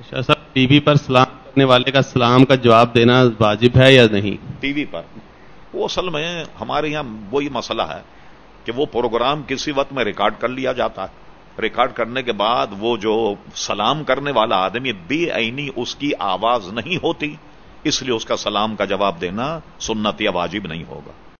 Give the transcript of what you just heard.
اچھا سر T V پر سلام کرنے والے کا سلام کا جواب دینا واجب ہے یا نہیں؟ ٹی وی پر۔ وہ اصل میں ہمارے یہاں وہی مسئلہ ہے کہ وہ پروگرام کسی وقت میں ریکارڈ کر لیا جاتا ہے۔ ریکارڈ کرنے کے بعد وہ جو سلام کرنے والا آدمی بے عینی اس کی آواز نہیں ہوتی، اس لیے اس کا سلام کا جواب دینا سنت یا واجب نہیں ہوگا۔